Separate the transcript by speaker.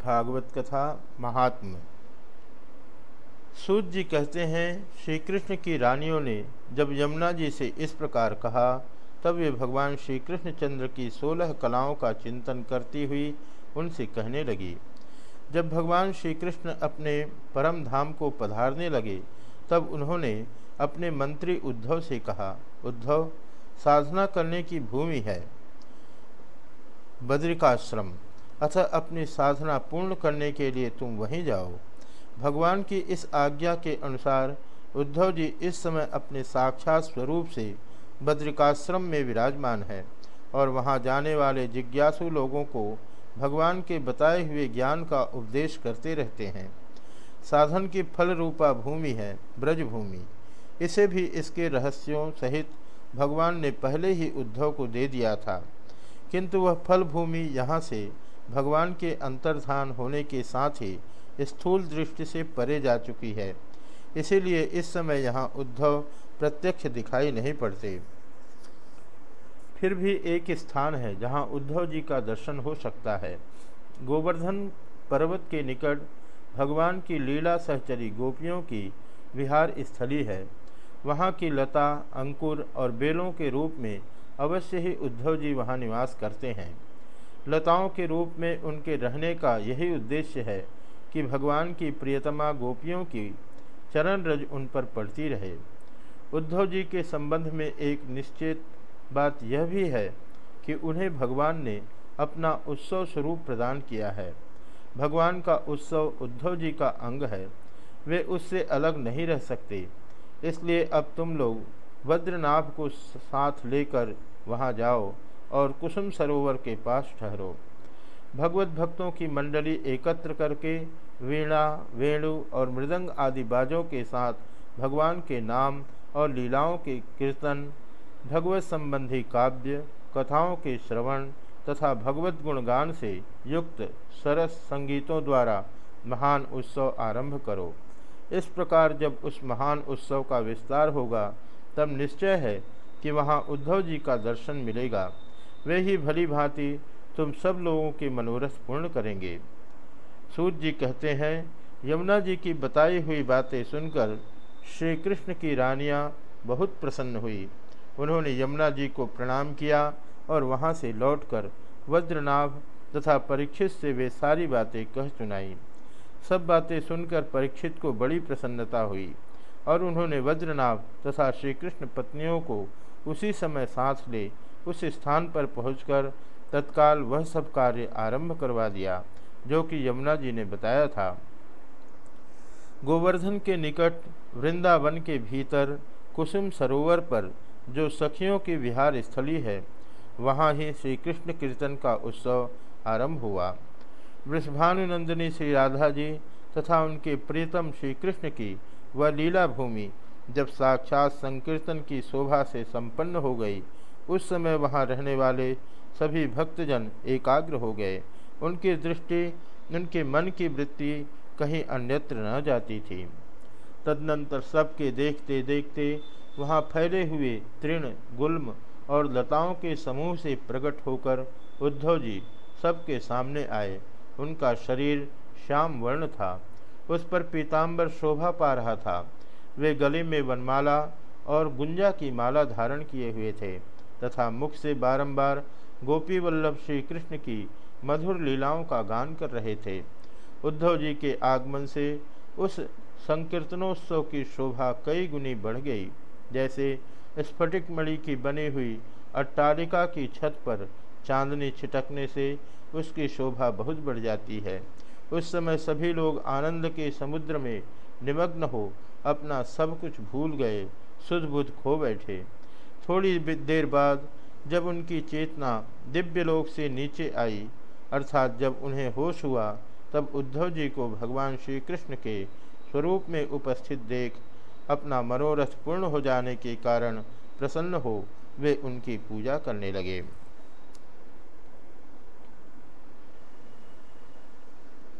Speaker 1: श्रीमद्भागवत कथा महात्म सूत जी कहते हैं श्री कृष्ण की रानियों ने जब यमुना जी से इस प्रकार कहा, तब वे भगवान श्री कृष्णचंद्र की सोलह कलाओं का चिंतन करती हुई उनसे कहने लगी। जब भगवान श्री कृष्ण अपने परम धाम को पधारने लगे, तब उन्होंने अपने मंत्री उद्धव से कहा, उद्धव, साधना करने की भूमि है, बद्रिकाश्रम। अतः अपनी साधना पूर्ण करने के लिए तुम वहीं जाओ। भगवान की इस आज्ञा के अनुसार उद्धव जी इस समय अपने साक्षात स्वरूप से बद्रिकाश्रम में विराजमान है और वहाँ जाने वाले जिज्ञासु लोगों को भगवान के बताए हुए ज्ञान का उपदेश करते रहते हैं। साधन की फल रूपा भूमि है, ब्रजभूमि। इसे भी इसके रहस्यों सहित भगवान ने पहले ही उद्धव को दे दिया था। किंतु वह फल भूमि यहाँ से भगवान के अंतर्धान होने के साथ ही स्थूल दृष्टि से परे जा चुकी है। इसीलिए इस समय यहाँ उद्धव प्रत्यक्ष दिखाई नहीं पड़ते। फिर भी एक स्थान है जहाँ उद्धव जी का दर्शन हो सकता है। गोवर्धन पर्वत के निकट भगवान की लीला सहचरी गोपियों की विहार स्थली है। वहाँ की लता, अंकुर और बेलों के रूप में अवश्य ही उद्धव जी वहाँ निवास करते हैं। लताओं के रूप में उनके रहने का यही उद्देश्य है कि भगवान की प्रियतमा गोपियों की चरण रज उन पर पड़ती रहे। उद्धव जी के संबंध में एक निश्चित बात यह भी है कि उन्हें भगवान ने अपना उत्सव स्वरूप प्रदान किया है। भगवान का उत्सव उद्धव जी का अंग है। वे उससे अलग नहीं रह सकते। इसलिए अब तुम लोग वज्रनाभ को साथ लेकर वहाँ जाओ। और कुसुम सरोवर के पास ठहरो। भगवत भक्तों की मंडली एकत्र करके वीणा, वेणु और मृदंग आदि बाजों के साथ भगवान के नाम और लीलाओं के कीर्तन, भगवत संबंधी काव्य, कथाओं के श्रवण तथा भगवत गुणगान से युक्त सरस संगीतों द्वारा महान उत्सव आरंभ करो। इस प्रकार जब उस महान उत्सव का विस्तार होगा, तब निश्चय है कि वहाँ उद्धव जी का दर्शन मिलेगा। वे ही भली भांति तुम सब लोगों के मनोरथ पूर्ण करेंगे। सूर्य जी कहते हैं, यमुना जी की बताई हुई बातें सुनकर श्री कृष्ण की रानियाँ बहुत प्रसन्न हुई। उन्होंने यमुना जी को प्रणाम किया और वहाँ से लौटकर वज्रनाभ तथा परीक्षित से वे सारी बातें कह सुनाई। सब बातें सुनकर परीक्षित को बड़ी प्रसन्नता हुई और उन्होंने वज्रनाभ तथा श्री कृष्ण पत्नियों को उसी समय साथ ले उस स्थान पर पहुंचकर तत्काल वह सब कार्य आरंभ करवा दिया, जो कि यमुना जी ने बताया था। गोवर्धन के निकट वृंदावन के भीतर कुसुम सरोवर पर, जो सखियों की विहार स्थली है, वहाँ ही श्री कृष्ण कीर्तन का उत्सव आरंभ हुआ। वृषभानुनंदिनी श्री राधा जी तथा उनके प्रीतम श्री कृष्ण की वह लीला भूमि जब साक्षात संकीर्तन की शोभा से संपन्न हो गई उस समय वहाँ रहने वाले सभी भक्तजन एकाग्र हो गए। उनकी दृष्टि, उनके मन की वृत्ति कहीं अन्यत्र न जाती थी। तदनंतर सबके देखते देखते वहाँ फैले हुए तृण, गुल्म और लताओं के समूह से प्रकट होकर उद्धव जी सबके सामने आए। उनका शरीर श्याम वर्ण था। उस पर पीताम्बर शोभा पा रहा था। वे गले में वनमाला और गुंजा की माला धारण किए हुए थे। तथा मुख से बारंबार गोपी वल्लभ श्री कृष्ण की मधुर लीलाओं का गान कर रहे थे। उद्धव जी के आगमन से उस संकीर्तनोत्सव की शोभा कई गुनी बढ़ गई। जैसे स्फटिक मणि की बनी हुई अट्टालिका की छत पर चांदनी छिटकने से उसकी शोभा बहुत बढ़ जाती है। उस समय सभी लोग आनंद के समुद्र में निमग्न हो अपना सब कुछ भूल गए सुध बुध खो बैठे। थोड़ी देर बाद जब उनकी चेतना दिव्य लोक से नीचे आई, अर्थात जब उन्हें होश हुआ, तब उद्धव जी को भगवान श्री कृष्ण के स्वरूप में उपस्थित देख अपना मनोरथ पूर्ण हो जाने के कारण प्रसन्न हो वे उनकी पूजा करने लगे।